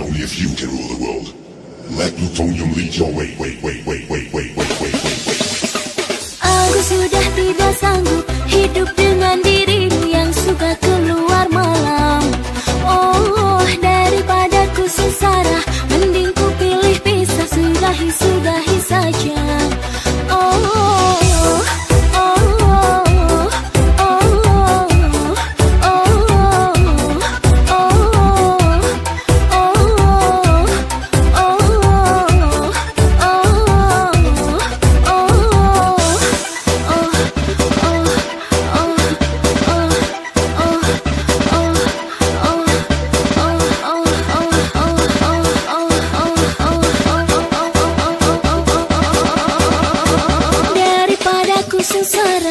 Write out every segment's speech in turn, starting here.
Only if you can rule the world. Let plutonium lead your way. Wait, wait, wait, wait, wait, wait, wait, wait, wait. Aku sudah tidak sanggup hidup dengan ಸಂಸಾರ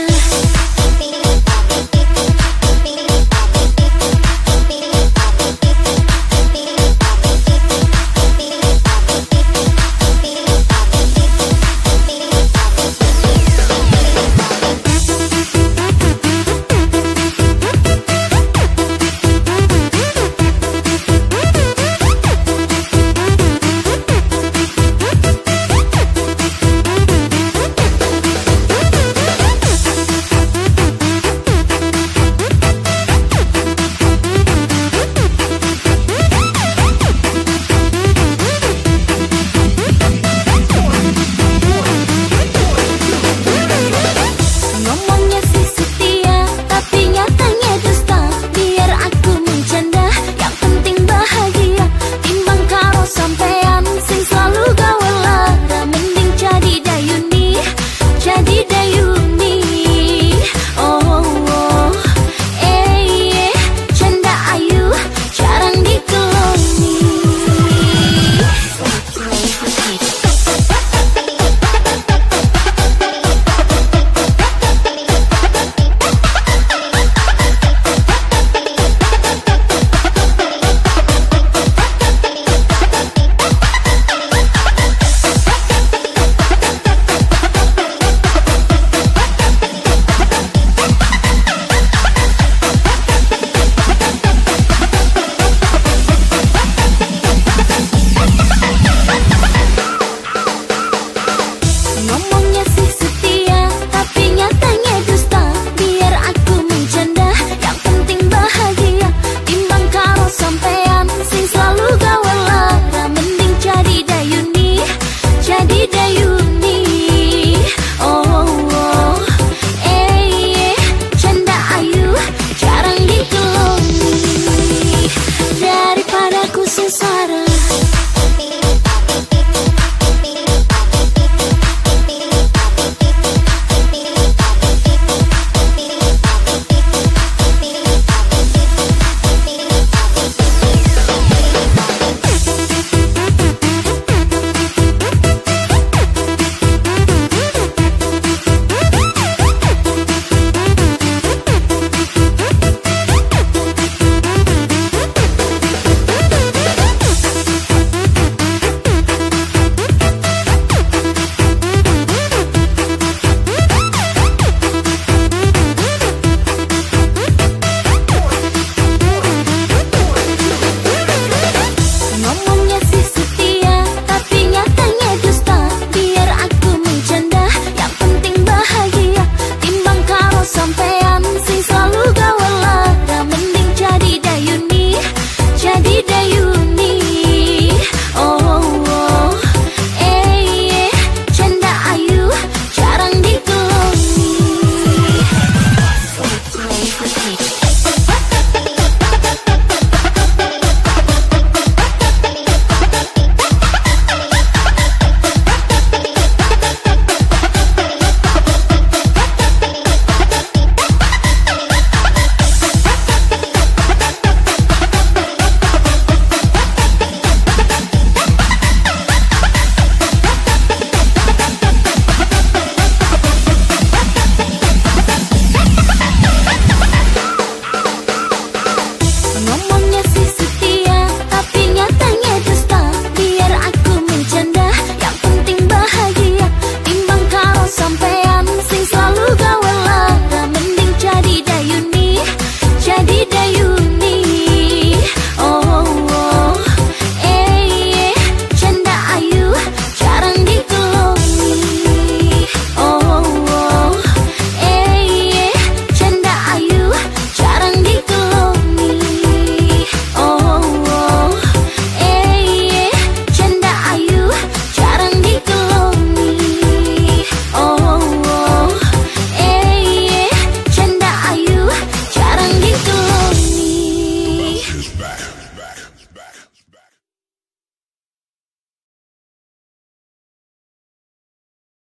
inside